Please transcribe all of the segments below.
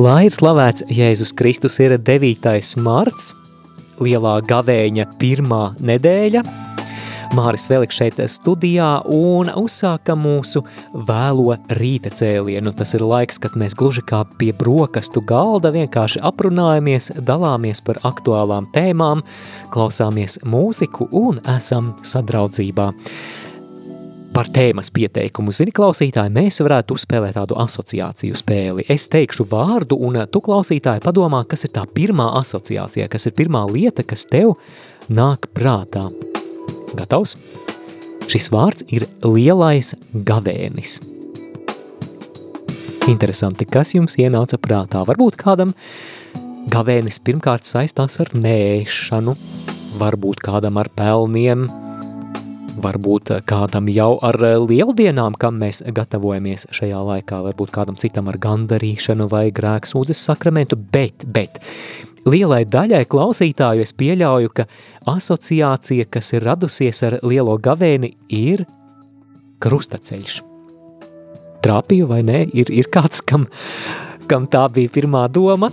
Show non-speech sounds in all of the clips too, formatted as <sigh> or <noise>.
Lai ir slavēts Jēzus Kristus ir 9. marts, lielā gavēņa pirmā nedēļa. Māris Veliks šeit studijā un uzsāka mūsu vēlo rīta cēlienu. Tas ir laiks, kad mēs gluži kā pie brokastu galda vienkārši aprunājamies, dalāmies par aktuālām tēmām, klausāmies mūziku un esam sadraudzībā par tēmas pieteikumu. Zini, klausītāji, mēs varētu uzspēlēt tādu asociāciju spēli. Es teikšu vārdu, un tu, klausītāji, padomā, kas ir tā pirmā asociācija, kas ir pirmā lieta, kas tev nāk prātā. Gatavs? Šis vārds ir lielais gavēnis. Interesanti, kas jums ienāca prātā. Varbūt kādam gavēnis pirmkārt saistās ar nēšanu, varbūt kādam ar pelniem, varbūt kādam jau ar lieldienām, kam mēs gatavojamies šajā laikā, varbūt kādam citam ar gandarīšanu vai grēksūdzes sakramentu, bet, bet lielai daļai klausītāju es pieļauju, ka asociācija, kas ir radusies ar lielo gavēni, ir krustaceļš. Trāpīju vai nē, ir, ir kāds, kam, kam tā bija pirmā doma,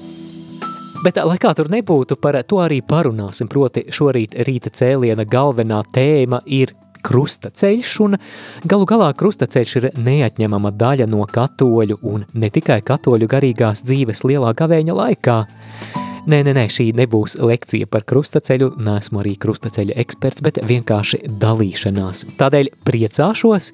Bet, lai kā tur nebūtu, par to arī parunāsim. Proti, šorīt rīta cēliena galvenā tēma ir krustaceļš, un galu galā krustaceļš ir neatņemama daļa no katoļu un ne tikai katoļu garīgās dzīves lielā gavēņa laikā. Nē, nē, nē, šī nebūs lekcija par krustaceļu, neesmu arī krustaceļa eksperts, bet vienkārši dalīšanās. Tādēļ priecāšos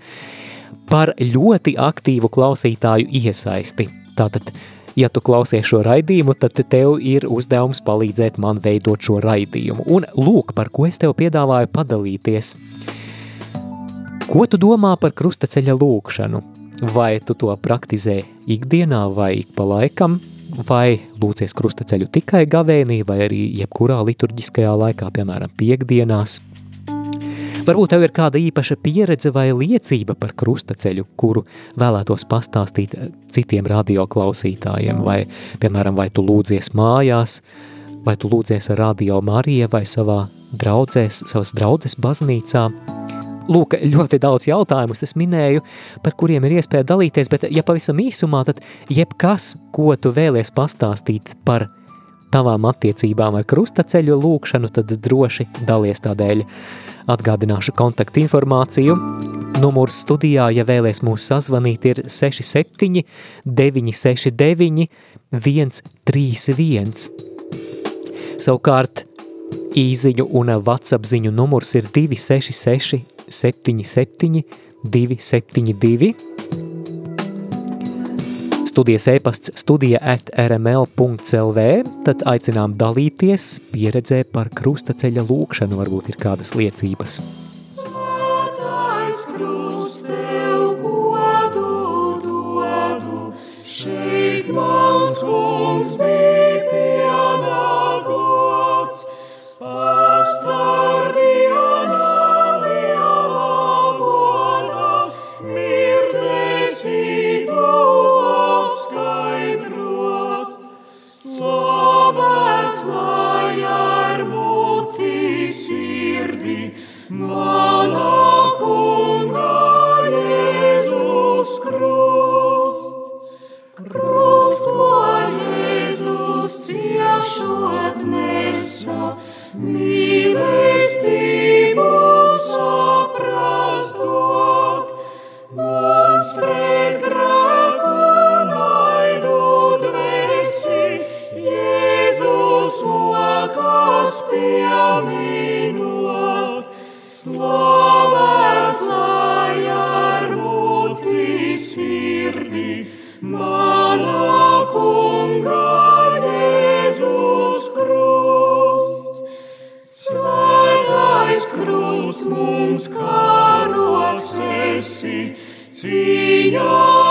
par ļoti aktīvu klausītāju iesaisti. Tātad, ja tu klausies šo raidījumu, tad tev ir uzdevums palīdzēt man veidot šo raidījumu. Un lūk, par ko es tev piedāvāju padalīties – Ko tu domā par krustaceļa lūkšanu? Vai tu to praktizē ikdienā vai ik pa laikam, vai lūcies krustaceļu tikai gavēnī vai arī jebkurā liturģiskajā laikā, piemēram, piekdienās? Varbūt tev ir kāda īpaša pieredze vai liecība par krustaceļu, kuru vēlētos pastāstīt citiem radioklausītājiem, vai, piemēram, vai tu lūdzies mājās, vai tu lūdzies ar radio Marija vai savā draudzēs, savas draudzes baznīcā, Lūk, ļoti daudz jautājumus es minēju, par kuriem ir iespēja dalīties, bet ja pavisam īsumā, tad jebkas, ko tu vēlies pastāstīt par tavām attiecībām ar krustaceļu lūkšanu, tad droši dalies tādēļ. Atgādināšu kontaktu informāciju. Numurs studijā, ja vēlies mūs sazvanīt, ir 67 969 131. Savukārt īziņu un WhatsApp ziņu numurs ir 266 77 272. Studijas e-pasts studija at rml.lv, tad aicinām dalīties pieredzē par krustaceļa lūkšanu, varbūt ir kādas liecības. Svētais krust tev godu dodu, šeit mans kungs bija pienākots, pastārdījānā. Slavēts lai ar muti sirdi, manā kunga Jēzus krusts. Krusts, ko Jēzus ciešot nesa, mīlestību saprast dot, mums pret pieminot, slavēts lai ar būti sirdī, manā kungā Jēzus krusts. Svētais krusts mums karots esi, cīņā.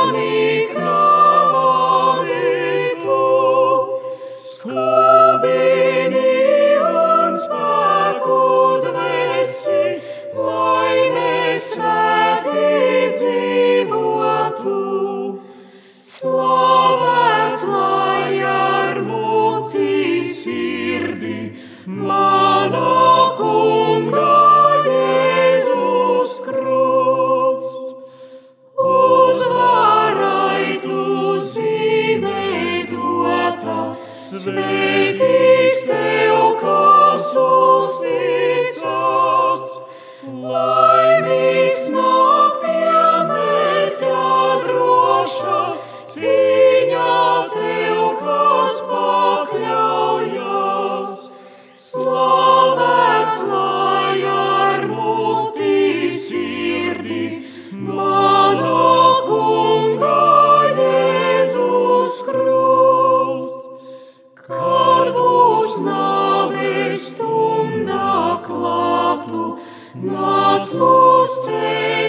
Nāc mūs ceļā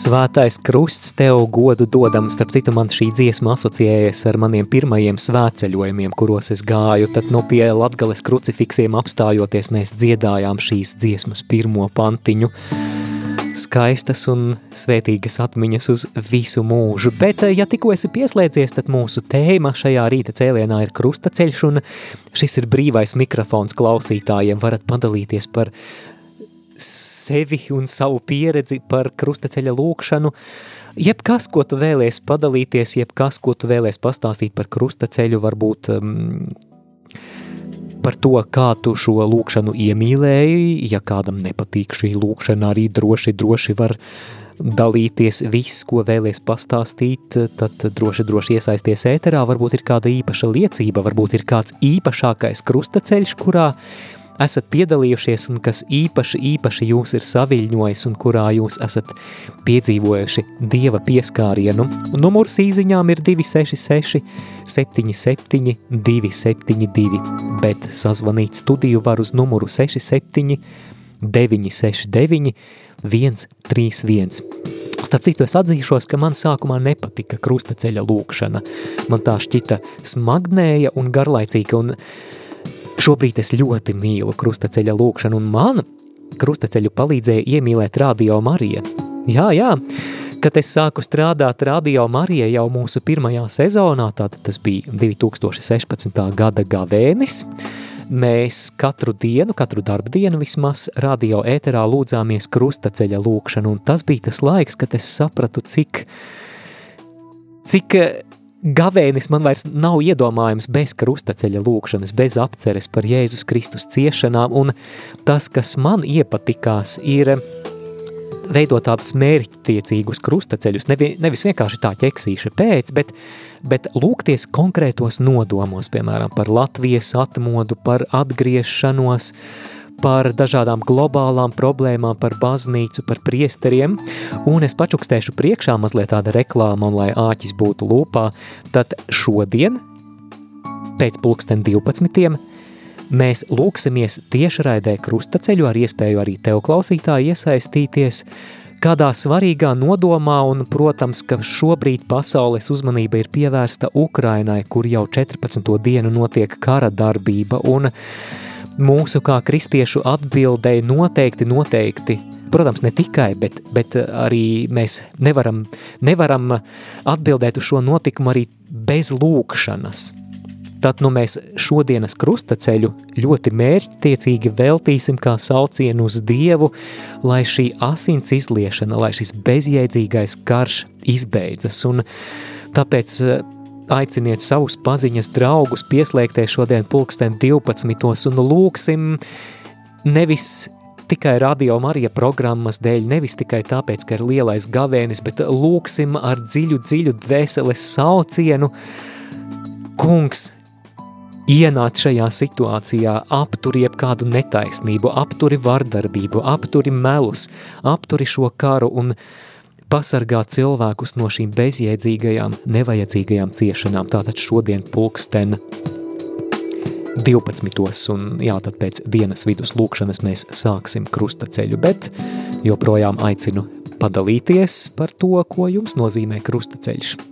Svētais krusts tev godu dodam, starp citu man šī dziesma asociējas ar maniem pirmajiem svētceļojumiem, kuros es gāju, tad no pie Latgales krucifiksiem apstājoties mēs dziedājām šīs dziesmas pirmo pantiņu. Skaistas un svētīgas atmiņas uz visu mūžu, bet ja tikko esi pieslēdzies, tad mūsu tēma šajā rīta cēlienā ir krustaceļš un šis ir brīvais mikrofons klausītājiem, varat padalīties par sevi un savu pieredzi par krustaceļa lūkšanu. Jebkas, ko tu vēlies padalīties, jebkas, ko tu vēlies pastāstīt par krustaceļu, varbūt um, par to, kā tu šo lūkšanu iemīlēji. Ja kādam nepatīk šī lūkšana, arī droši, droši var dalīties viss, ko vēlies pastāstīt, tad droši, droši iesaisties ēterā. Varbūt ir kāda īpaša liecība, varbūt ir kāds īpašākais krustaceļš, kurā esat piedalījušies un kas īpaši, īpaši jūs ir saviļņojis un kurā jūs esat piedzīvojuši Dieva pieskārienu. Numurs īziņām ir 266 77 272, bet sazvanīt studiju var uz numuru 67 969 131. Starp citu, es atzīšos, ka man sākumā nepatika krustaceļa lūkšana. Man tā šķita smagnēja un garlaicīga, un Šobrīd es ļoti mīlu krustaceļa lūkšanu, un man krustaceļu palīdzēja iemīlēt Radio Marija. Jā, jā, kad es sāku strādāt Radio Marija jau mūsu pirmajā sezonā, tātad tas bija 2016. gada gavēnis, mēs katru dienu, katru darba dienu vismaz radio ēterā lūdzāmies krustaceļa lūkšanu, un tas bija tas laiks, kad es sapratu, cik, cik Gavēnis man vairs nav iedomājams bez krustaceļa lūkšanas, bez apceres par Jēzus Kristus ciešanām, un tas, kas man iepatikās, ir veidot tādus mērķtiecīgus krustaceļus, nevi, nevis vienkārši tā ķeksīša pēc, bet, bet lūgties konkrētos nodomos, piemēram, par Latvijas atmodu, par atgriešanos, par dažādām globālām problēmām, par baznīcu, par priesteriem, un es pačukstēšu priekšā mazliet tāda reklāma, un lai āķis būtu lūpā, tad šodien, pēc pulksten 12. Mēs lūksimies tiešraidē krustaceļu ar iespēju arī tev klausītāji iesaistīties, kādā svarīgā nodomā, un, protams, ka šobrīd pasaules uzmanība ir pievērsta Ukrainai, kur jau 14. dienu notiek kara darbība, un mūsu kā kristiešu atbildēji noteikti, noteikti, protams, ne tikai, bet, bet arī mēs nevaram, nevaram atbildēt uz šo notikumu arī bez lūkšanas. Tad nu mēs šodienas krustaceļu ļoti mērķtiecīgi veltīsim kā saucienu uz Dievu, lai šī asins izliešana, lai šis bezjēdzīgais karš izbeidzas. Un tāpēc aiciniet savus paziņas draugus pieslēgties šodien pulksten 12. un lūksim nevis tikai radio Marija programmas dēļ, nevis tikai tāpēc, ka ir lielais gavēnis, bet lūksim ar dziļu, dziļu dvēseles saucienu, kungs, ienāc šajā situācijā, apturi jebkādu netaisnību, apturi vardarbību, apturi melus, apturi šo karu un pasargā cilvēkus no šīm bezjēdzīgajām, nevajadzīgajām ciešanām. Tātad šodien pulksten 12. un jā, tad pēc dienas vidus lūkšanas mēs sāksim krustaceļu, bet joprojām aicinu padalīties par to, ko jums nozīmē krustaceļš.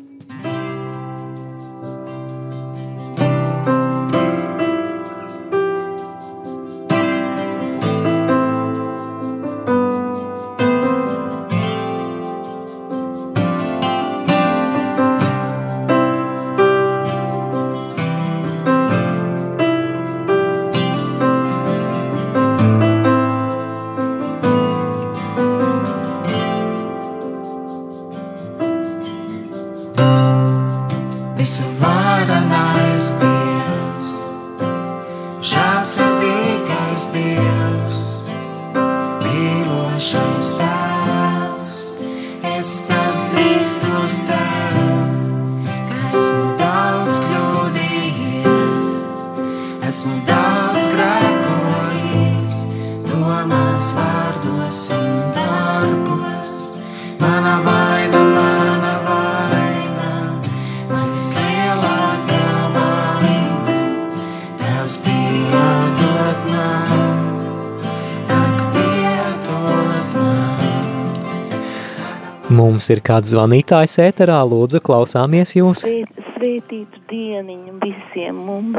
Mums ir kāds zvanītājs ēterā, lūdzu, klausāmies jūs. Svēt- Svētītu dieniņu visiem mums.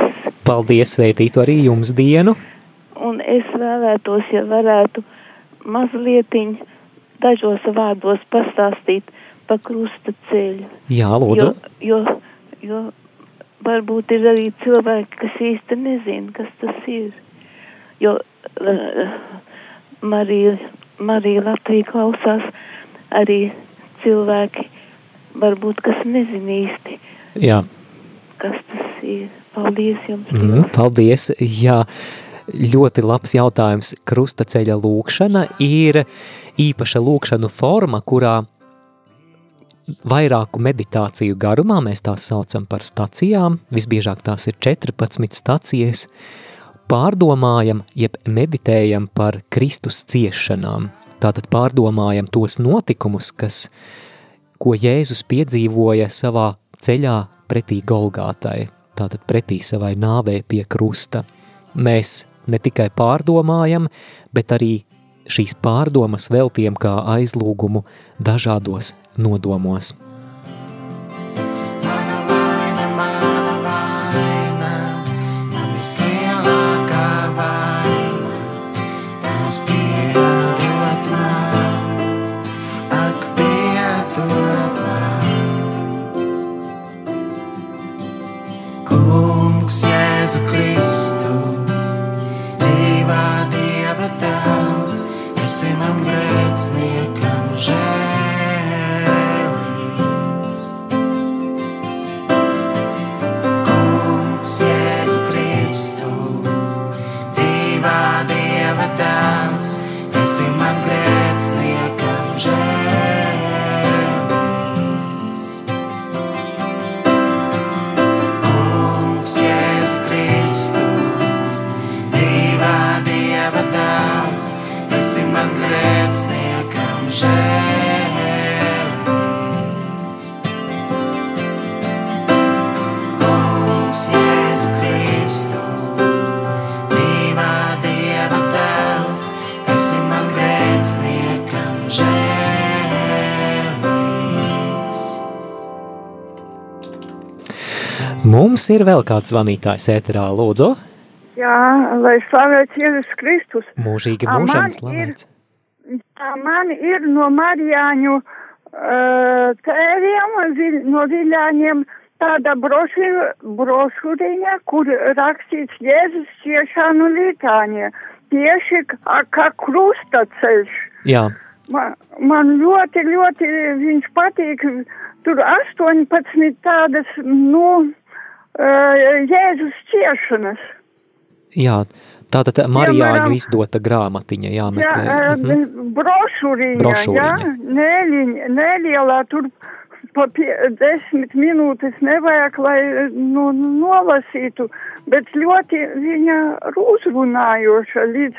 Paldies, sveitītu arī jums dienu. Un es vēlētos, ja varētu mazlietiņ dažos vārdos pastāstīt pa krusta ceļu. Jā, lūdzu. Jo, jo, jo varbūt ir arī cilvēki, kas īsti nezina, kas tas ir. Jo uh, Marija, Marija Latvija klausās arī cilvēki, varbūt, kas nezina īsti, Jā. kas tas ir. Paldies jums! Mm, paldies. Jā, ļoti labs jautājums. Krustaceļa lūkšana ir īpaša lūkšanu forma, kurā vairāku meditāciju garumā, mēs tās saucam par stacijām, visbiežāk tās ir 14 stacijas, pārdomājam, jeb meditējam par Kristus ciešanām. Tātad pārdomājam tos notikumus, kas, ko Jēzus piedzīvoja savā ceļā pretī Golgātai, tātad pretī savai nāvē pie krusta. Mēs ne tikai pārdomājam, bet arī šīs pārdomas veltiem kā aizlūgumu dažādos nodomos. Jēzu Kristu, dzīvā Dieva dēls, esi man grēciniekam žēlīgs. Kungs Jēzu Kristu, dzīvā Dieva dēls, esi man grēciniekam žēlīgs. Mums ir vēl kāds zvanītājs ēterā, lūdzu, Jā, lai slavēts Jēzus Kristus. mūžīgi mūžam slavēts. Tā man ir no Marijāņu uh, tēviem, vi- no viļāņiem, tāda brošūriņa, kur rakstīts Jēzus ciešanu litāņa, tieši kā, kā krustaceļš. Jā, Man, man ļoti, ļoti viņš patīk. Tur 18 tādas, nu, Jēzus ciešanas. jā, tātad Marijāņu Piemēram, izdota grāmatiņa Jā, jāmeklē. eh, Mhm. brošūriņa, Brošūriņa. jā, neliņa, nelielā, tur pa pie, desmit minūtes nevajag, lai nu, nolasītu, bet ļoti viņa uzrunājoša līdz,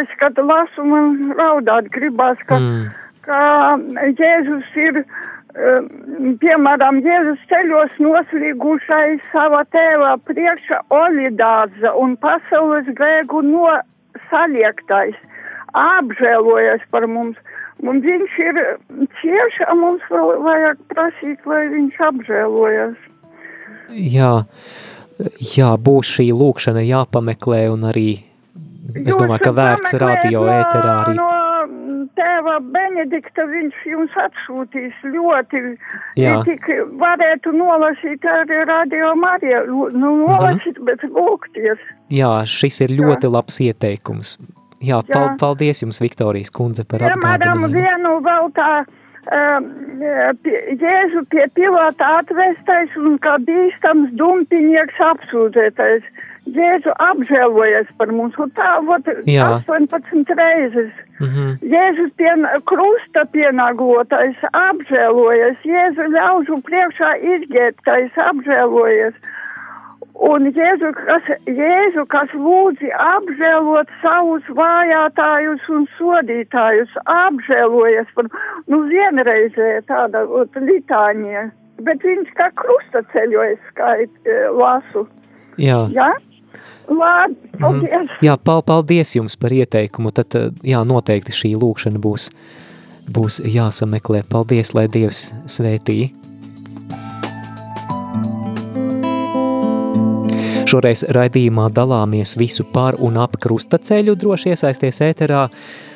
es, kad lasu, man raudāt gribās, ka, Mm. ka Jēzus ir, eh, piemēram, Jēzus ceļos noslīgušais sava tēva priekša olidāza un pasaules grēgu no saliektais, apžēlojas par mums. Un viņš ir cieši, a mums vēl vajag prasīt, lai viņš apžēlojas. Jā, jā, būs šī lūkšana jāpameklē un arī, es domāju, ka vērts radio ēterā arī. No tēva Benedikta viņš jums atsūtīs ļoti. Jā. Tik varētu nolasīt arī radio Marija, Mhm. nu nolasīt, bet lūgties. Jā, šis ir ļoti labs ieteikums. Jā, pal Jā. paldies jums, Viktorijas kundze, par Piemēram, atgādinājumu. vienu vēl tā um, pie- Jēzu pie pilota atvestais un kā bīstams dumpinieks apsūdzētais. Jēzu apžēlojies par mums, un tā, vot, Jā. 18 reizes. Mhm. Jēzus pien, krusta pienaglotais apžēlojies, Jēzu ļaužu priekšā izģērbtais apžēlojies. Un Jēzu, kas, Jēzu, kas lūdzi apžēlot savus vājātājus un sodītājus, apžēlojies par, nu, vienreizē tāda ot, litāņie, bet viņš kā krusta ceļojas skait, e, lasu. Jā. Jā? Labi, Mhm. paldies. Jā, pal paldies jums par ieteikumu. Tad, eh, jā, noteikti šī lūkšana būs, būs jāsameklē. Paldies, lai Dievs svētī. Šoreiz raidījumā dalāmies visu par un ap krustaceļu, droši iesaisties ēterā,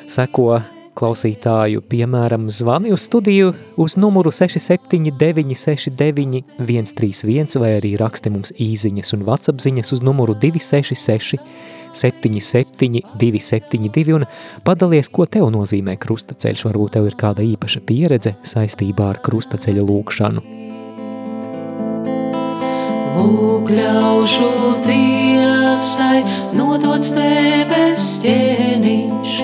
seko klausītāju, piemēram, zvani uz studiju uz numuru 679 69 131 vai arī raksti mums īziņas un WhatsApp ziņas uz numuru 266 77 272 un padalies, ko tev nozīmē krustaceļš, varbūt tev ir kāda īpaša pieredze saistībā ar krustaceļa lūkšanu. Lūk, ļaužu tiesai nodots debes ķēniņš,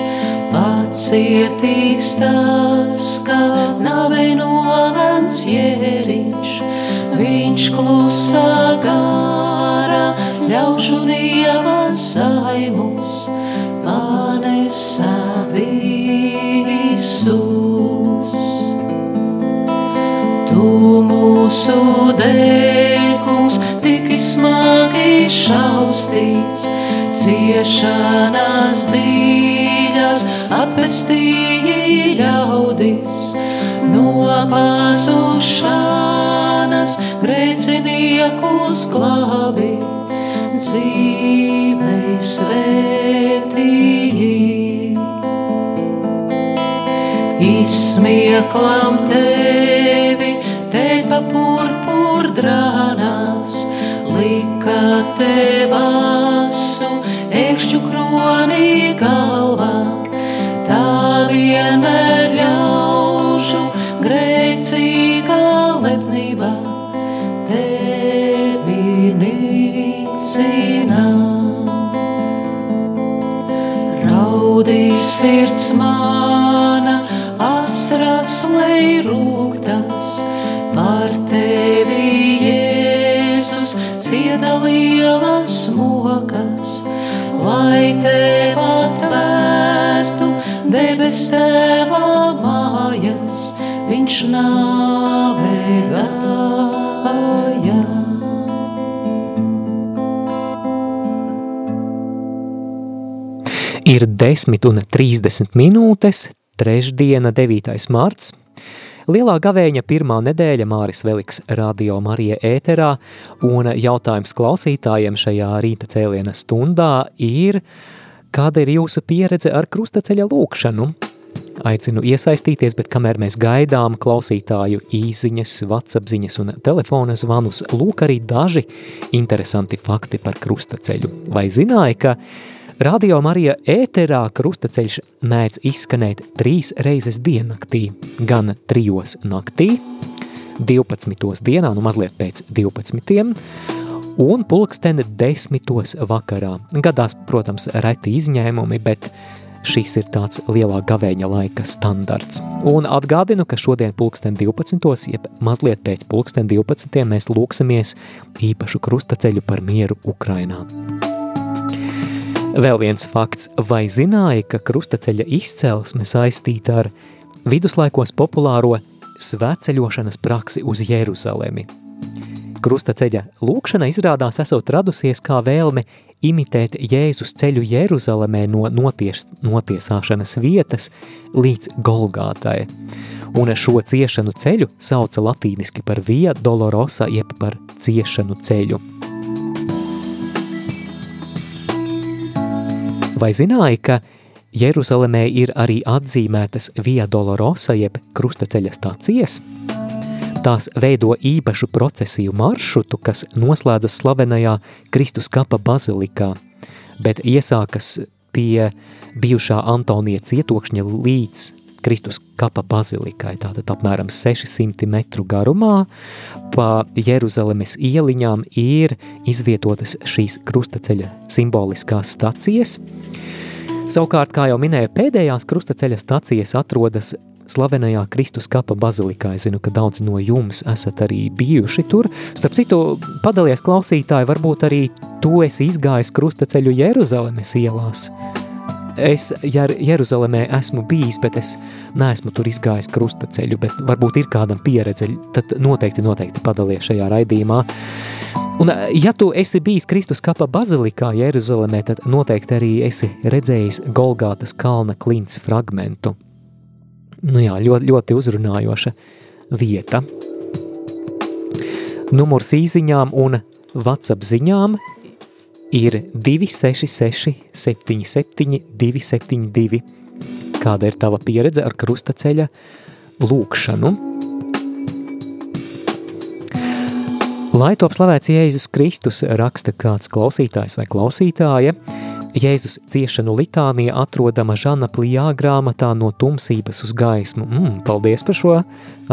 pacietīgs tas, ka navei nolēms jēriņš. Viņš klusā gara, ļaužu dieva saimus, panesa visus. Tu mūsu dēļ, kungs, tik smagi šaustīts, ciešanas dziļas atpestīji ļaudis, no pazušanas grēciniekus glābi, dzīvei svētīji. Izsmieklam tevi, dēļ pa purpur drānās, lika tev asu, ekšķu kronī galvā, tā vienmēr ļaužu grēcīgā lepnība tevi nīcina. Raudīs sirds mana, asras lai rūgtas, par tevi Jēzus cieta lielas mokas, lai tev atvērtu debes tēvā mājas, viņš nāvē gāja. Ir 10 un 30 minūtes, trešdiena, 9. marts. Lielā gavēņa pirmā nedēļa Māris Veliks radio Marija ēterā, un jautājums klausītājiem šajā rīta cēliena stundā ir, kāda ir jūsu pieredze ar krustaceļa lūkšanu? Aicinu iesaistīties, bet kamēr mēs gaidām klausītāju īziņas, WhatsApp ziņas un telefona zvanus, lūk arī daži interesanti fakti par krustaceļu. Vai zināja, ka Radio Marija ēterā krustaceļš mēdz izskanēt trīs reizes diennaktī, gan trijos naktī, 12. dienā, nu mazliet pēc 12. Un pulksteni 10. vakarā. Gadās, protams, reti izņēmumi, bet šis ir tāds lielā gavēņa laika standarts. Un atgādinu, ka šodien pulksten 12. jeb mazliet pēc pulksten 12. mēs lūksimies īpašu krustaceļu par mieru Ukrainā. Vēl viens fakts, vai zināja, ka krustaceļa izcelsme saistīta ar viduslaikos populāro svētceļošanas praksi uz Jeruzalemi. Krustaceļa lūkšana izrādās esot radusies kā vēlme imitēt Jēzus ceļu Jeruzalemē no noties, notiesāšanas vietas līdz Golgātai. Un šo ciešanu ceļu sauca latīniski par Via Dolorosa, jeb par ciešanu ceļu. Vai zināja, ka Jeruzalemē ir arī atzīmētas Via Dolorosa jeb krustaceļa stācijas? Tās veido īpašu procesiju maršrutu, kas noslēdzas slavenajā Kristus kapa bazilikā, bet iesākas pie bijušā Antonija cietokšņa līdz Kristus kapa bazilikai, tātad apmēram 600 metru garumā, pa Jeruzalemes ieliņām ir izvietotas šīs krustaceļa simboliskās stacijas. Savukārt, kā jau minēju, pēdējās krustaceļa stacijas atrodas slavenajā Kristus kapa bazilikā. Es zinu, ka daudzi no jums esat arī bijuši tur. Starp citu, padalies klausītāji, varbūt arī tu esi izgājis krustaceļu Jeruzalemes ielās. Es Jer Jeruzalemē esmu bijis, bet es neesmu tur izgājis krustaceļu, bet varbūt ir kādam pieredze, tad noteikti, noteikti padalies šajā raidījumā. Un, ja tu esi bijis Kristus kapa bazilikā Jeruzalemē, tad noteikti arī esi redzējis Golgātas kalna klints fragmentu. Nu jā, ļoti, ļoti uzrunājoša vieta. Numurs īziņām un WhatsApp ziņām ir 266 77 272. Kāda ir tava pieredze ar krustaceļa lūkšanu? Lai top slavēts Jēzus Kristus, raksta kāds klausītājs vai klausītāja, Jēzus ciešanu litānija atrodama Žana Plijā grāmatā no tumsības uz gaismu. Mm, paldies par šo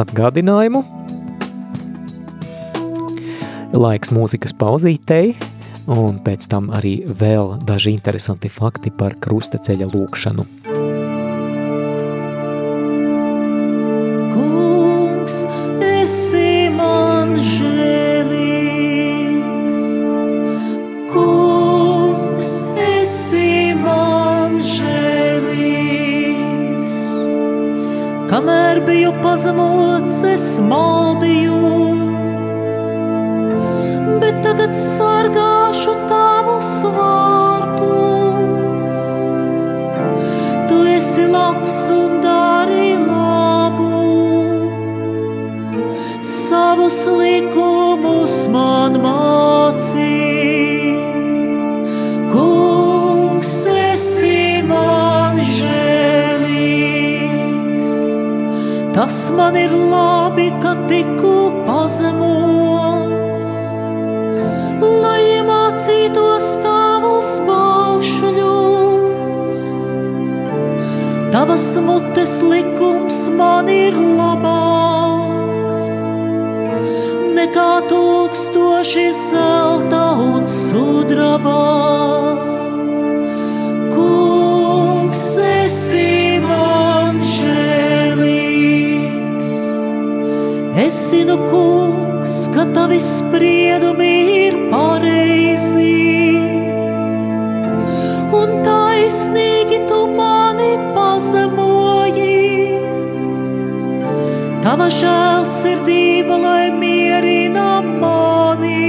atgādinājumu. Laiks mūzikas pauzītei, un pēc tam arī vēl daži interesanti fakti par krustaceļa lūkšanu. Kamēr biju pazemots, es maldījos, bet tagad sargāšu tavus vārtus. Tu esi labs un dari labu, savus likumus man mācī. Tas man ir labi, ka tiku pazemots, lai iemācītos tavus baušļus. Tavas mutes likums man ir labāks nekā tūkstoši zelta un sudrabā. Es zinu, kungs, ka tavi spriedumi ir pareizi. Un taisnīgi tu mani pazemoji. Tava žēlsirdība, lai mierina mani,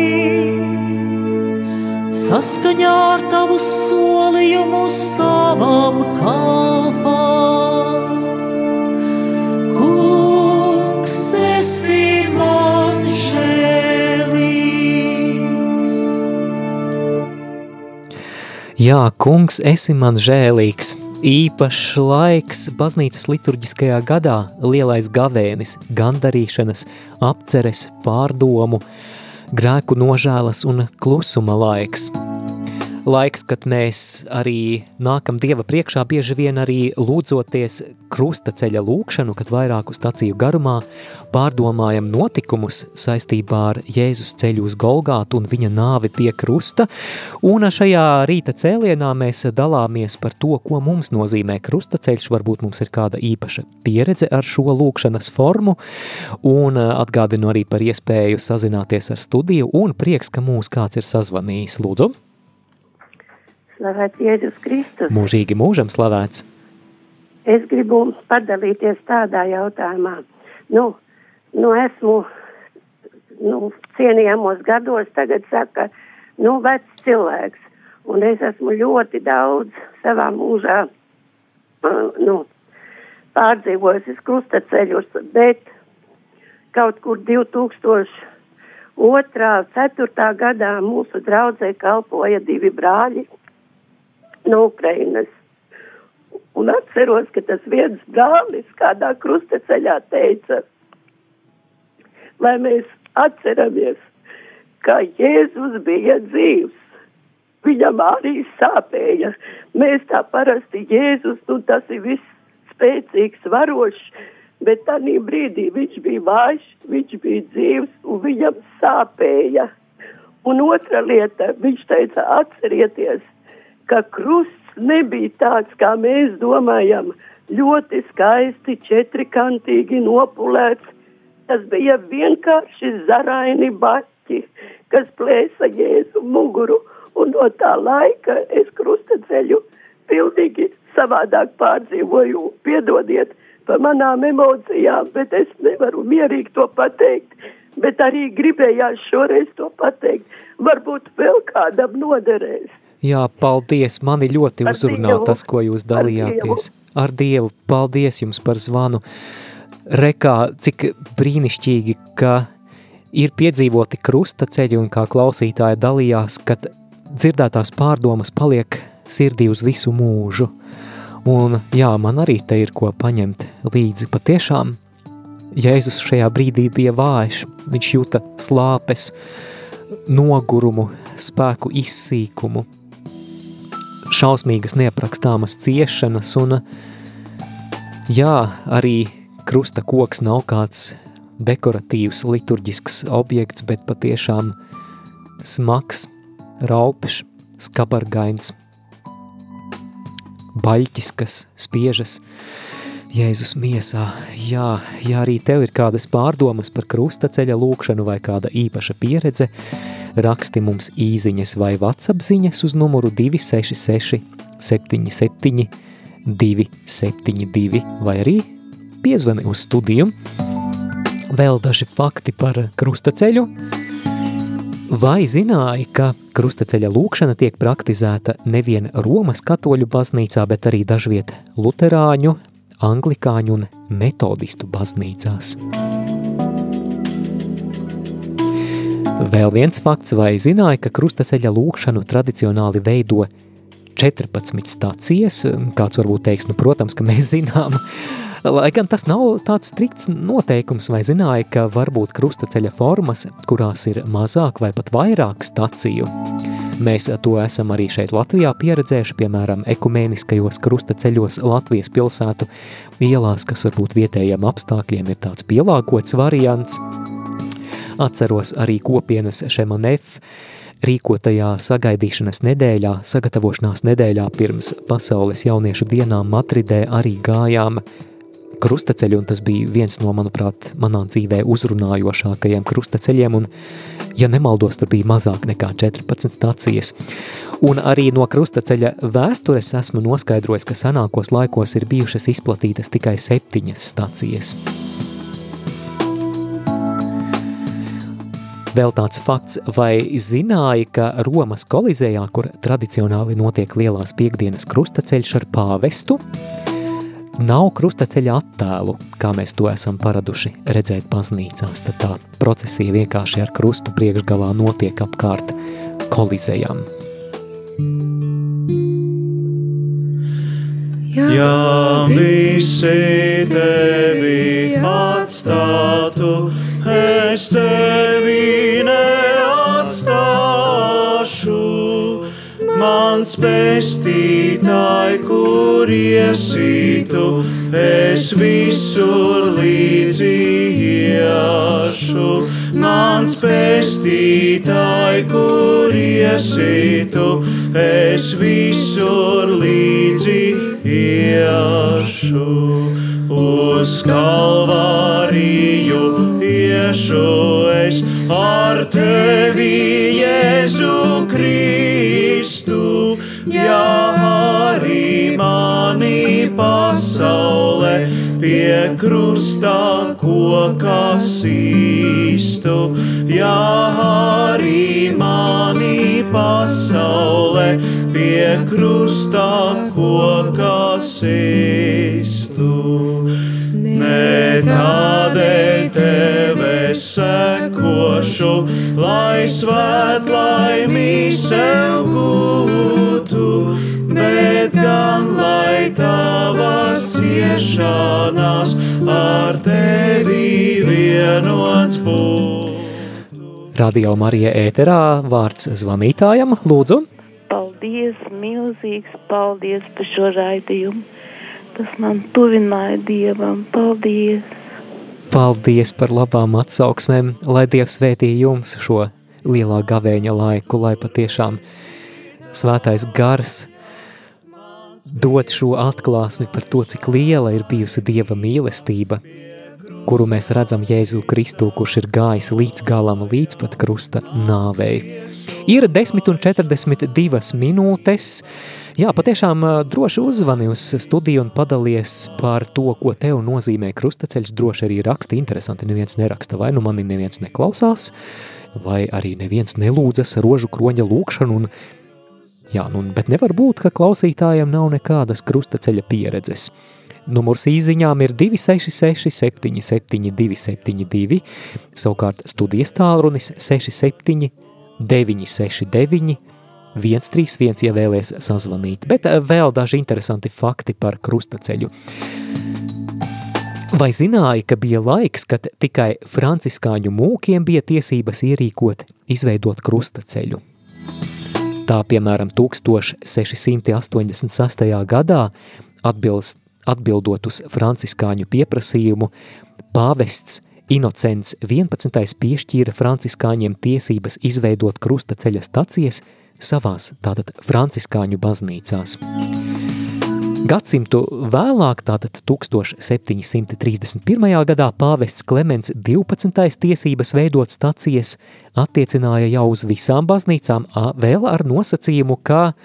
saskaņā ar tavu solījumu savam kalpam. Jā, kungs, esi man žēlīgs. Īpašs laiks baznīcas liturģiskajā gadā, lielais gavēnis, gandarīšanas, apceres, pārdomu, grēku nožēlas un klusuma laiks. Laiks, kad mēs arī nākam Dieva priekšā bieži vien arī lūdzoties krustaceļa lūkšanu, kad vairāku staciju garumā pārdomājam notikumus saistībā ar Jēzus ceļu uz Golgātu un viņa nāvi pie krusta, un šajā rīta cēlienā mēs dalāmies par to, ko mums nozīmē krustaceļš, varbūt mums ir kāda īpaša pieredze ar šo lūkšanas formu, un atgādinu arī par iespēju sazināties ar studiju, un prieks, ka mūs kāds ir sazvanījis. Lūdzu! Slavēts Jēzus Kristus. Mūžīgi mūžam slavēts! Es gribu padalīties tādā jautājumā. Nu, nu esmu nu, cienījamos gados, tagad saka, nu, vecs cilvēks. Un es esmu ļoti daudz savā mūžā uh, nu, pārdzīvojis krustaceļus, bet kaut kur 2002. 4. gadā mūsu draudzē kalpoja divi brāļi no Ukrainas. Un atceros, ka tas viens brālis kādā krustaceļā teica, lai mēs atceramies, ka Jēzus bija dzīvs. Viņam arī sāpēja. Mēs tā parasti Jēzus, nu tas ir viss spēcīgs, varošs, bet tādā brīdī viņš bija vājš, viņš bija dzīves un viņam sāpēja. Un otra lieta, viņš teica, atcerieties, ka krusts nebija tāds, kā mēs domājam, ļoti skaisti, četrikantīgi nopulēts. Tas bija vienkārši zaraini baķi, kas plēsa jēzu muguru, un no tā laika es krustaceļu pilnīgi savādāk pārdzīvoju, piedodiet par manām emocijām, bet es nevaru mierīgi to pateikt, bet arī gribējās šoreiz to pateikt. Varbūt vēl kādam noderēs. Jā, paldies, mani ļoti Ar uzrunā Dievu. tas, ko jūs dalījāties. Ar Dievu, paldies jums par zvanu. Rekā, cik brīnišķīgi, ka ir piedzīvoti krusta ceļi un kā klausītāji dalījās, kad dzirdētās pārdomas paliek sirdī uz visu mūžu. Un jā, man arī te ir ko paņemt līdzi. Patiešām Jēzus šajā brīdī bija vājš, viņš jūta slāpes, nogurumu, spēku izsīkumu, šausmīgas neaprakstāmas ciešanas un jā, arī krusta koks nav kāds dekoratīvs, liturģisks objekts, bet patiešām smags, raupšs, skabargains, baļķis, kas spiežas Jēzus miesā. Jā, ja arī tev ir kādas pārdomas par krusta ceļa lūkšanu vai kāda īpaša pieredze, raksti mums īziņas vai WhatsApp ziņas uz numuru 266 77 272 vai arī piezvani uz studiju. Vēl daži fakti par krustaceļu. Vai zināji, ka krustaceļa lūkšana tiek praktizēta nevien Romas katoļu baznīcā, bet arī dažviet luterāņu, anglikāņu un metodistu baznīcās? Vēl viens fakts, vai zināja, ka krustaceļa lūkšanu tradicionāli veido 14 stācijas, kāds varbūt teiks, nu, protams, ka mēs zinām, Lai gan tas nav tāds strikts noteikums, vai zināja, ka var būt krustaceļa formas, kurās ir mazāk vai pat vairāk staciju. Mēs to esam arī šeit Latvijā pieredzējuši, piemēram, ekumēniskajos krustaceļos Latvijas pilsētu ielās, kas varbūt vietējiem apstākļiem ir tāds pielāgots variants. Atceros arī kopienas Šemanef, rīkotajā sagaidīšanas nedēļā, sagatavošanās nedēļā pirms pasaules jauniešu dienām Matridē arī gājām krustaceļu, un tas bija viens no, manuprāt, manā dzīvē uzrunājošākajiem krustaceļiem, un, ja nemaldos, tur bija mazāk nekā 14 stācijas. Un arī no krustaceļa vēstures esmu noskaidrojis, ka senākos laikos ir bijušas izplatītas tikai septiņas stācijas. Vēl tāds fakts, vai zināja, ka Romas kolizējā, kur tradicionāli notiek lielās piekdienas krustaceļš ar pāvestu, nav krustaceļa attēlu, kā mēs to esam paraduši redzēt baznīcās, tad tā procesija vienkārši ar krustu priekšgalā notiek apkārt kolizējām. Ja visi tevi atstātu, es tevi pestītāji, kur iesītu, es visur līdzi iešu. Mans pestītāji, kur iesītu, es visur līdzi iešu. Uz kalvāriju iešu es ar tevi, Jēzu Kristu. Mani pasaulē pie krusta kokā sīstu, ja arī mani pasaulē pie krusta kokā sīstu. Ne tādēļ tev es sekošu, lai svētlaimī sev gūtu, lai tavas ciešanās ar tevi vienots būtu. Radio Marija ēterā vārds zvanītājam, lūdzu. Paldies, milzīgs paldies par šo raidījumu. Tas man tuvināja Dievam. Paldies! Paldies par labām atsauksmēm, lai Dievs svētī jums šo lielā gavēņa laiku, lai patiešām svētais gars dot šo atklāsmi par to, cik liela ir bijusi Dieva mīlestība, kuru mēs redzam Jēzu Kristu, kurš ir gājis līdz galam, līdz pat krusta nāvei. Ir 10 un 42 minūtes. Jā, patiešām droši uzvani uz studiju un padalies par to, ko tev nozīmē krustaceļš. Droši arī raksta interesanti, neviens neraksta, vai nu mani neviens neklausās, vai arī neviens nelūdzas rožu kroņa lūkšanu un Jā, nu, bet nevar būt, ka klausītājiem nav nekādas krustaceļa pieredzes. Numurs īziņām ir 266 77 272, savukārt studijas tālrunis 67 969 131, ja vēlies sazvanīt, bet eh, vēl daži interesanti fakti par krustaceļu. Vai zināja, ka bija laiks, kad tikai franciskāņu mūkiem bija tiesības ierīkot, izveidot krustaceļu? Tā, piemēram, 1686. gadā, atbilst, atbildot uz franciskāņu pieprasījumu, pāvests Inocents 11. piešķīra franciskāņiem tiesības izveidot krustaceļa stacijas savās, tātad franciskāņu baznīcās. Gadsimtu vēlāk, tātad 1731. gadā, pāvests Klemens 12. tiesības veidot stacijas attiecināja jau uz visām baznīcām, vēl ar nosacījumu, ka,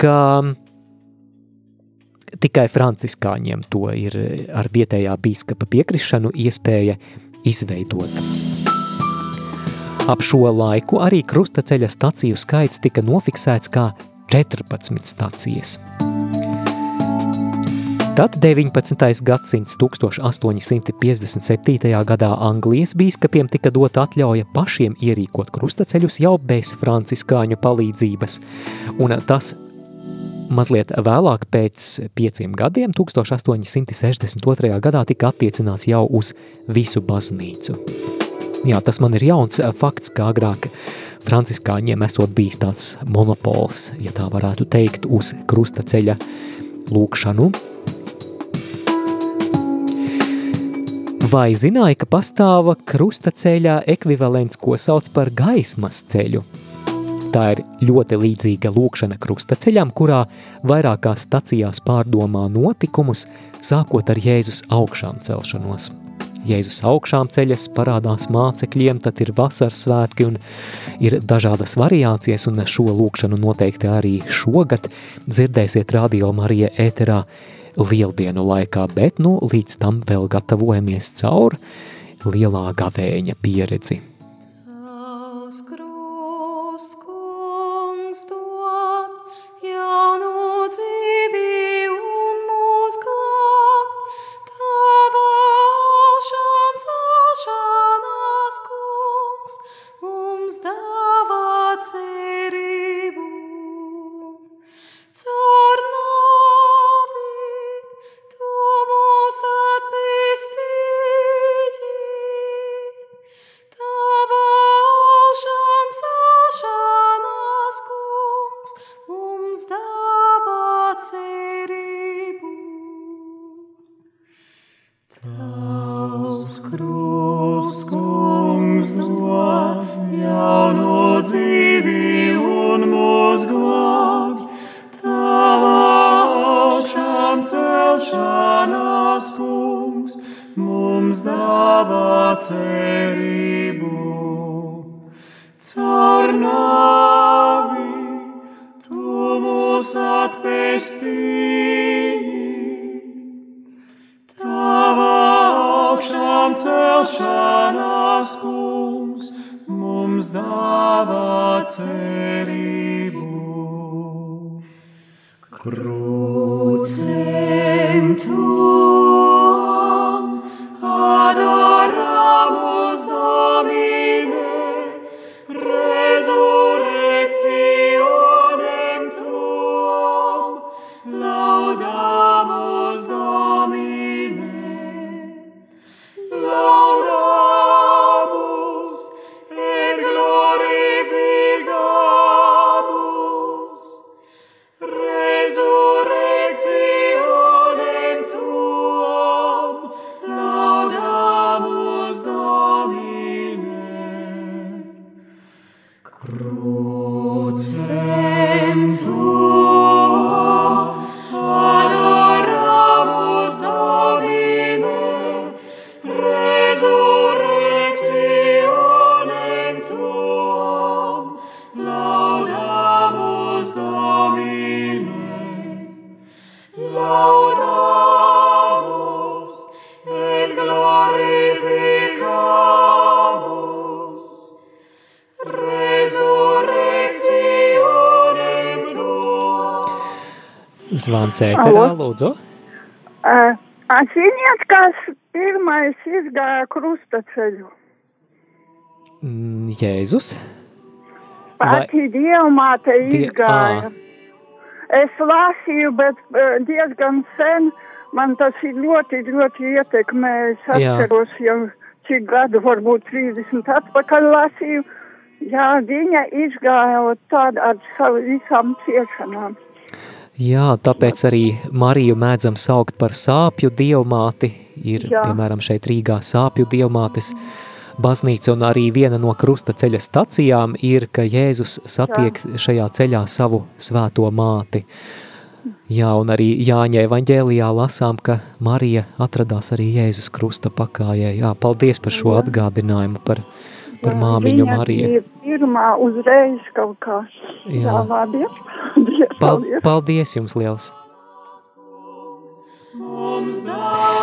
ka tikai franciskāņiem to ir ar vietējā bīskapa piekrišanu iespēja izveidot. Ap šo laiku arī krustaceļa staciju skaits tika nofiksēts kā 14 stacijas. Tad 19. gadsimts 1857. gadā Anglijas bīskapiem tika dota atļauja pašiem ierīkot krustaceļus jau bez franciskāņu palīdzības, un tas mazliet vēlāk pēc pieciem gadiem, 1862. gadā tika attiecināts jau uz visu baznīcu. Jā, tas man ir jauns fakts, kā agrāk franciskāņiem esot bijis tāds monopols, ja tā varētu teikt, uz krustaceļa lūkšanu, Vai zināja, ka pastāva krustaceļā ekvivalents, ko sauc par gaismas ceļu? Tā ir ļoti līdzīga lūkšana krustaceļam, kurā vairākās stacijās pārdomā notikumus, sākot ar Jēzus augšām celšanos. Jēzus augšām ceļas parādās mācekļiem, tad ir vasaras svētki un ir dažādas variācijas, un šo lūkšanu noteikti arī šogad dzirdēsiet Radio Marija ēterā lieldienu laikā, bet nu, līdz tam vēl gatavojamies caur lielā gavēņa pieredzi. Zvans ēterā, lūdzu. Uh, Ziniet, kas pirmais izgāja krustaceļu? Mm, Jēzus? Pati dievmāte izgāja. Es lasīju, bet uh, diezgan sen man tas ir ļoti, ļoti ietekmējis. Atceros jau cik gadu, varbūt 30 atpakaļ lasīju. Jā, viņa izgāja tādu ar savu visām ciešanām. Jā, tāpēc arī Mariju mēdzam saukt par sāpju dievmāti. Ir, Jā. piemēram, šeit Rīgā sāpju dievmātes baznīca, un arī viena no krusta ceļa stacijām ir, ka Jēzus satiek Jā. šajā ceļā savu svēto māti. Jā, un arī Jāņa evaņģēlijā lasām, ka Marija atradās arī Jēzus krusta pakājē. Jā, paldies par šo Jā. atgādinājumu par, par Jā, māmiņu Mariju. Pirmā uzreiz kaut kā. Jā, Jā vārdies. <laughs> Paldies. Paldies jums liels!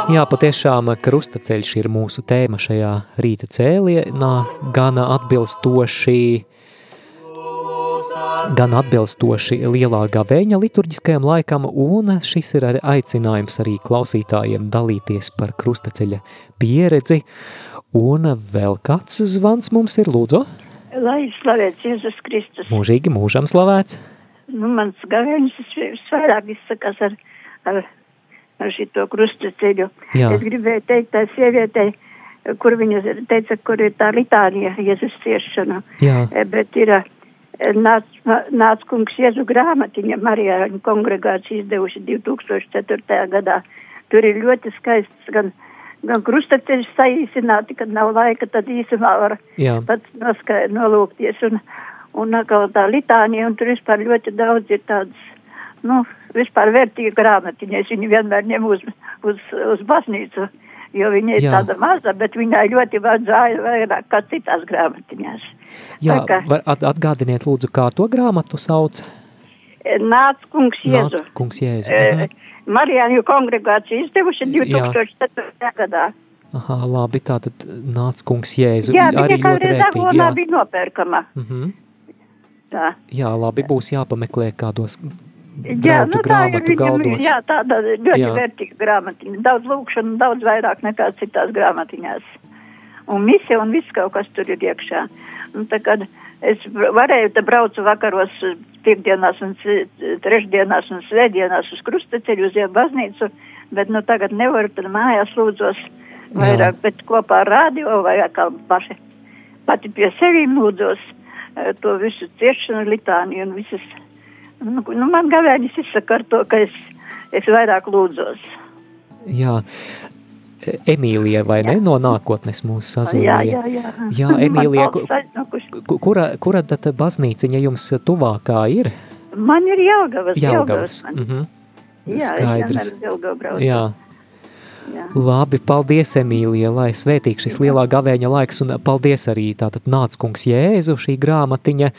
Jā, patiešām krustaceļš ir mūsu tēma šajā rīta cēlienā, gan atbilstoši, gan atbilstoši lielā gavēņa liturģiskajam laikam, un šis ir arī aicinājums arī klausītājiem dalīties par krustaceļa pieredzi, un vēl kāds zvans mums ir, lūdzu? Lai slavēts Jēzus Kristus. Mūžīgi mūžam slavēts nu, mans gavēnis visvairāk izsakās ar, ar, ar šito krustaceļu. Jā. Es gribēju teikt tā sievietei, kur viņa teica, kur ir tā litānija Jēzus ciešana. Jā. E, bet ir e, nāc, nāc kungs Jēzu grāmatiņa Marijā kongregācija izdevuši 2004. gadā. Tur ir ļoti skaists gan, gan krustaceļš saīsināti, kad nav laika, tad īsumā var Jā. pats noskait, nolūkties. Un, un atkal tā litānija, un tur vispār ļoti daudz ir tādas, nu, vispār vērtīga grāmatiņa. Es viņu vienmēr ņemu uz, uz, uz baznīcu, jo viņa ir Jā. tāda maza, bet viņai ļoti vajadzēja vairāk kā citās grāmatiņās. Jā, kā, var atgādiniet lūdzu, kā to grāmatu sauc? Nāc kungs Jēzu. Nāc kungs Jēzu. E, Marijāņu kongregācija izdevuši 2004. gadā. Aha, labi, tātad nāc kungs Jēzu. Jā, viņa kādreiz Aglonā bija nopērkama. Uh mhm. -huh. Tā. Jā, labi, būs jāpameklē kādos Jā, nu, tā ir viņa, jā, tāda ļoti jā. vērtīga grāmatiņa. Daudz lūkšana, daudz vairāk nekā citās grāmatiņās. Un misija un viss kaut kas tur ir iekšā. Un tā kad es varēju te braucu vakaros piekdienās un trešdienās un svētdienās uz krustaceļu uz baznīcu, bet nu tagad nevaru, tad mājās lūdzos vairāk, jā. bet kopā ar radio vai kā paši pati pie sevīm lūdzos Eh, to visu ciešanu litāniju un visas. Nu, nu, man gavēnis izsaka ar to, ka es, es vairāk lūdzos. Jā. Emīlija, vai jā. ne, no nākotnes mūsu sazvanīja? Jā, jā, jā. Jā, Emīlija, kura, kura tad baznīciņa jums tuvākā ir? Man ir Jelgavas. Jelgavas. Jelgavas. Mm -hmm. Jā, Skaidrs. Jā, jā. Jā. Labi, paldies, Emīlija, lai svētīgs šis lielā gavēņa laiks, un paldies arī tātad nāc kungs Jēzu šī grāmatiņa,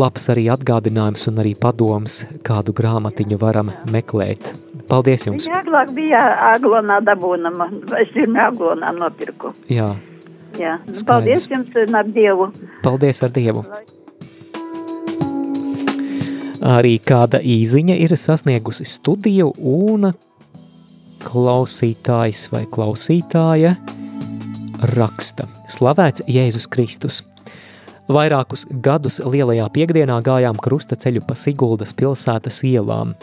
labs arī atgādinājums un arī padoms, kādu grāmatiņu varam meklēt. Paldies jums! Viņa agrāk bija aglonā dabūnama, es pirmie aglonā nopirku. Jā. Jā, Skaidrs. paldies jums un ar Dievu. Paldies ar Dievu. Arī kāda īziņa ir sasniegusi studiju un klausītājs vai klausītāja raksta. Slavēts Jēzus Kristus! Vairākus gadus lielajā piekdienā gājām krusta ceļu pa Siguldas pilsētas ielām.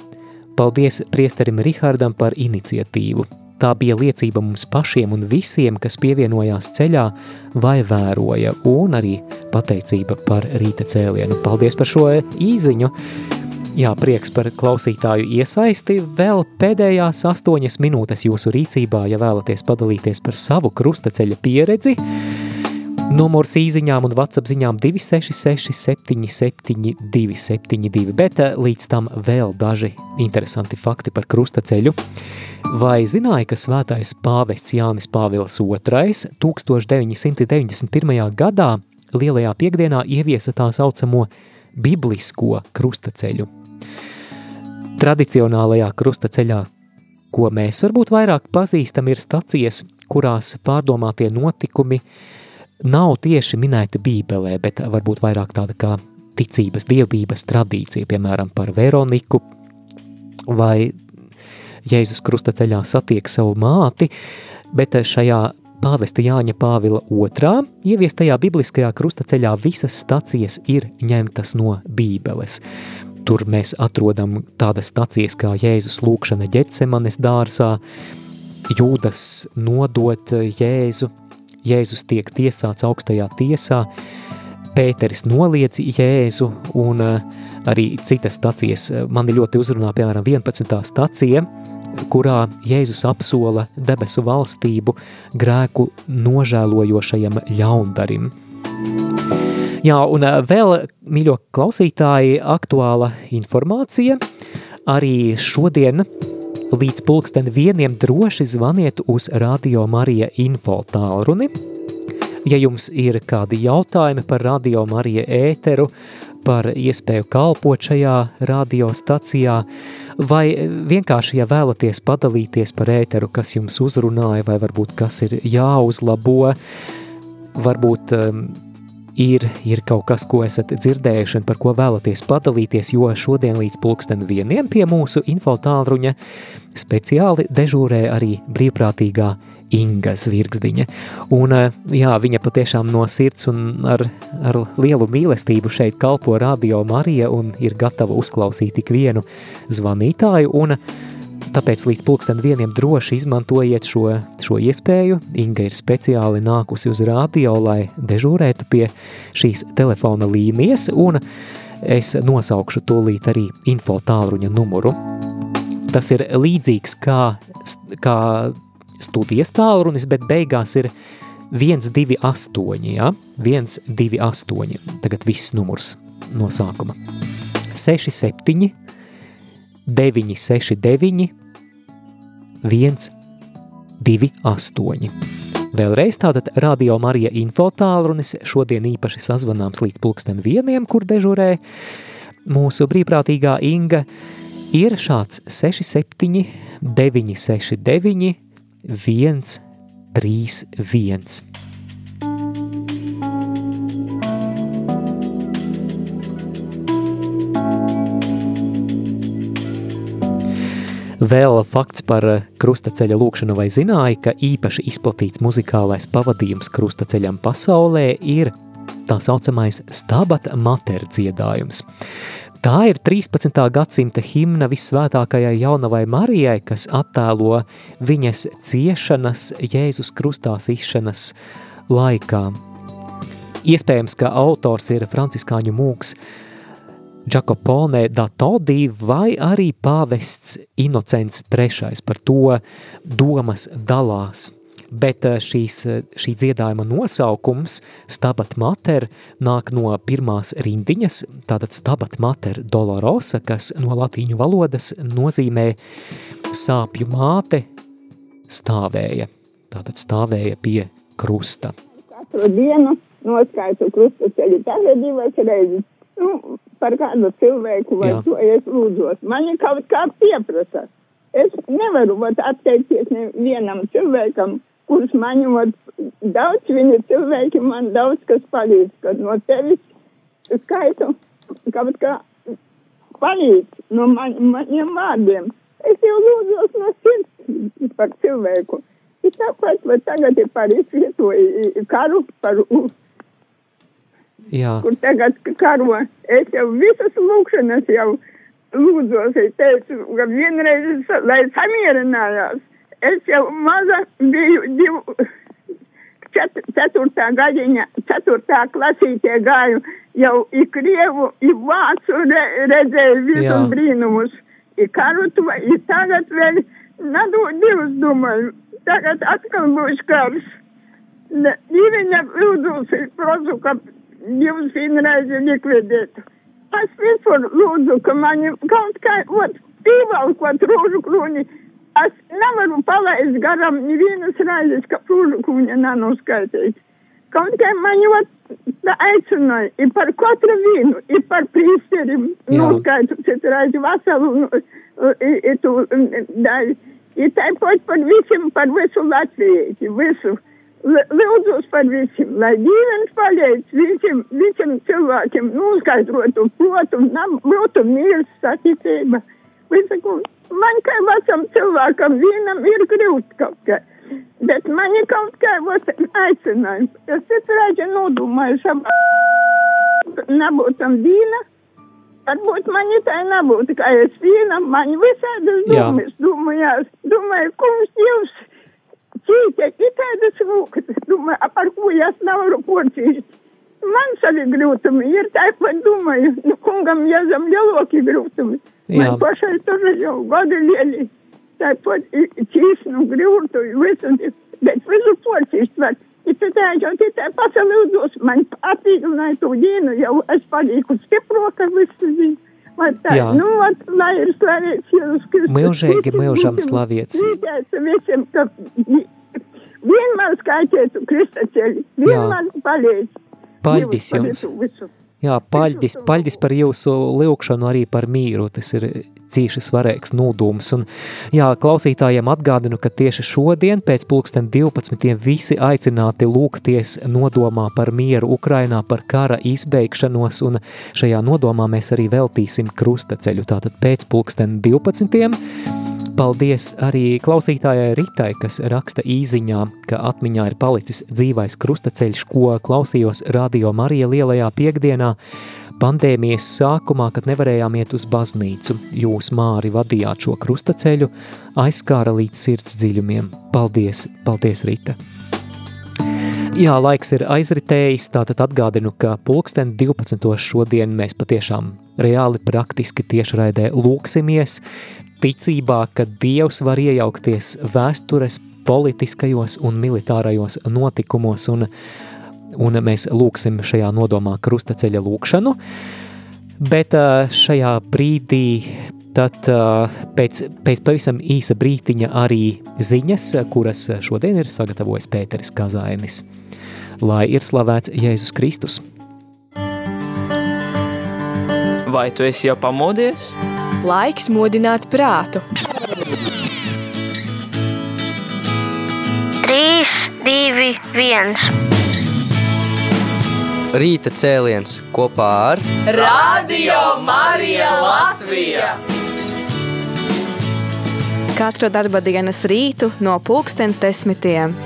Paldies priesterim Rihardam par iniciatīvu. Tā bija liecība mums pašiem un visiem, kas pievienojās ceļā vai vēroja, un arī pateicība par rīta cēlienu. Paldies par šo īziņu! Jā, prieks par klausītāju iesaisti. Vēl pēdējās astoņas minūtes jūsu rīcībā, ja vēlaties padalīties par savu krustaceļa pieredzi. Numurs īziņām un WhatsApp ziņām 266 77 272, bet eh, līdz tam vēl daži interesanti fakti par krustaceļu. Vai zināja, ka svētais pāvests Jānis Pāvils II 1991. gadā lielajā piekdienā ieviesa tā saucamo biblisko krustaceļu? Tradicionālajā krustaceļā, ko mēs varbūt vairāk pazīstam, ir stacijas, kurās pārdomātie notikumi nav tieši minēti bībelē, bet varbūt vairāk tāda kā ticības, dievbības tradīcija, piemēram, par Veroniku, vai Jēzus krustaceļā satiek savu māti, bet šajā pāvesta Jāņa Pāvila otrā ieviestajā bibliskajā krustaceļā visas stacijas ir ņemtas no bībeles. Tur mēs atrodam tādas stacijas kā Jēzus lūkšana ģetsemanes dārsā, Jūdas nodot Jēzu, Jēzus tiek tiesāts augstajā tiesā, Pēteris noliedz Jēzu un arī citas stacijas. Mani ļoti uzrunā, piemēram, 11. stacija, kurā Jēzus apsola debesu valstību grēku nožēlojošajam ļaundarim. Jā, un vēl, mīļo klausītāji, aktuāla informācija. Arī šodien līdz pulksten vieniem droši zvaniet uz Radio Marija info tālruni. Ja jums ir kādi jautājumi par Radio Marija ēteru, par iespēju kalpot šajā radiostacijā, vai vienkārši, ja vēlaties padalīties par ēteru, kas jums uzrunāja, vai varbūt kas ir jāuzlabo, varbūt um, ir, ir kaut kas, ko esat dzirdējuši un par ko vēlaties padalīties, jo šodien līdz pulksten vieniem pie mūsu info tālruņa speciāli dežūrē arī brīvprātīgā Inga Zvirgzdiņa. Un, eh, jā, viņa patiešām no sirds un ar, ar lielu mīlestību šeit kalpo Radio Marija un ir gatava uzklausīt ikvienu zvanītāju, un tāpēc līdz pulksten vieniem droši izmantojiet šo, šo iespēju. Inga ir speciāli nākusi uz radio, lai dežūrētu pie šīs telefona līnijas, un es nosaukšu tūlīt arī info tālruņa numuru. Tas ir līdzīgs kā, kā studijas tālrunis, bet beigās ir 128, ja? 128, tagad viss numurs no sākuma. 67, 969, 128. Vēlreiz tātad Radio Marija info tālrunis šodien īpaši sazvanāms līdz pulksten vieniem, kur dežurē mūsu brīvprātīgā Inga, ir šāds 67, 969, 1, Vēl fakts par krustaceļa lūkšanu vai zināja, ka īpaši izplatīts muzikālais pavadījums krustaceļam pasaulē ir tā saucamais stabat mater dziedājums. Tā ir 13. gadsimta himna visvētākajai jaunavai Marijai, kas attēlo viņas ciešanas Jēzus krustā izšanas laikā. Iespējams, ka autors ir franciskāņu mūks Giacopone da Todi vai arī pāvests Inocents III. Par to domas dalās bet eh, šīs, eh, šī dziedājuma nosaukums Stabat Mater nāk no pirmās rindiņas, tātad Stabat Mater Dolorosa, kas no latīņu valodas nozīmē sāpju māte stāvēja, tātad stāvēja pie krusta. Katru dienu noskaitu krusta ceļu tagad divas reizes. Nu, par kādu cilvēku vai Jā. to es lūdzos. Man ir kaut kā pieprasa. Es nevaru vat, atteikties nevienam cilvēkam, kurus man ņemot daudz, viņi cilvēki man daudz kas palīdz, kad no tevis skaitu kaut kā palīdz no man, maniem vārdiem. Es jau lūdzos no sirds par cilvēku. Ir tāpat, vai tagad ir par izvietoju karu, par Jā. kur tagad karo. Es jau visas lūkšanas jau lūdzos, es teicu, ka vienreiz, lai samierinājās es jau maza biju divu, čet, ceturtā gadiņa, ceturtā klasītē gāju, jau i Krievu, i Vācu re, redzēju visus brīnumus, i karutu, i tagad vēl, nadu divus domāju, tagad atkal būs kars. Viņa lūdzusi prozu, ka divas vienreizi likvidētu. Es visur lūdzu, ka man kaut kā, ot, pīvalkot rūžu krūni, Es nevaru palaist garām nevienas reizes, ka prūžukuņa nenoskaitīt. Kaut kā man jau aicināja, ir par katru vīnu, ir par prīsterim, noskaitu citu reizi veselu, ir tu daļu. Ir tāpat par visiem, par visu Latviju, visu. Lūdzu par visiem, lai ģimenes palīdz visiem, visiem cilvēkiem noskaidrotu, protu, būtu mīls saticība Visu, man kā vecam cilvēkam vienam ir grūti kaut kā. Bet man ir kaut kā aicinājums. Es citrāģi nodomāju savā nebūtam dīna. Varbūt man tā nebūtu, kā es vienam, man visādas domas, domājās, domāju, kungs Dievs, cītie, ir tādas rūkas, domāju, par ko es nevaru porcīt. Man savi grūtumi ir tāpat, domāju, nu, kungam jāzam lielāki grūtumi. Man pašai tur jau gadi lieli, tāpat cīsnu grūtu, visu, bet visu porcīt var. Ir tā jau tā pasalūdos, man atviglināja to dienu, jau es palieku stiproka visu zinu. Jā. Nu, at, lai ir slavēts Jēzus Kristus. Mūžīgi, mūžam slavēts. Visiem, ka vienmēr skaitiet Krista ceļi, vienmēr palīdz. Paldies jums. Jā, paļģis, paļģis par jūsu lūkšanu arī par mīru, tas ir cīši svarīgs nūdums. Un, jā, klausītājiem atgādinu, ka tieši šodien pēc pulksten 12. visi aicināti lūgties nodomā par mieru Ukrainā, par kara izbeigšanos, un šajā nodomā mēs arī veltīsim krustaceļu, tātad pēc pulksten 12. Paldies arī klausītājai Ritai, kas raksta īziņā, ka atmiņā ir palicis dzīvais krustaceļš, ko klausījos Radio Marija lielajā piekdienā, Pandēmijas sākumā, kad nevarējām iet uz baznīcu, jūs māri vadījāt šo krustaceļu, aizskāra līdz sirds dziļumiem. Paldies, paldies, Rita! Jā, laiks ir aizritējis, tātad atgādinu, ka pulksten 12. šodien mēs patiešām reāli praktiski tiešraidē lūksimies, ticībā, ka Dievs var iejaukties vēstures politiskajos un militārajos notikumos un un mēs lūksim šajā nodomā krustaceļa lūkšanu, bet šajā brīdī tad pēc, pēc pavisam īsa brītiņa arī ziņas, kuras šodien ir sagatavojis Pēteris Kazainis. Lai ir slavēts Jēzus Kristus! Vai tu esi jau pamodies? Laiks modināt prātu. 3, 2, 1. Rīta cēliens kopā ar Radio Marija Latvija. Katru darba dienas rītu no pulkstens desmitiem.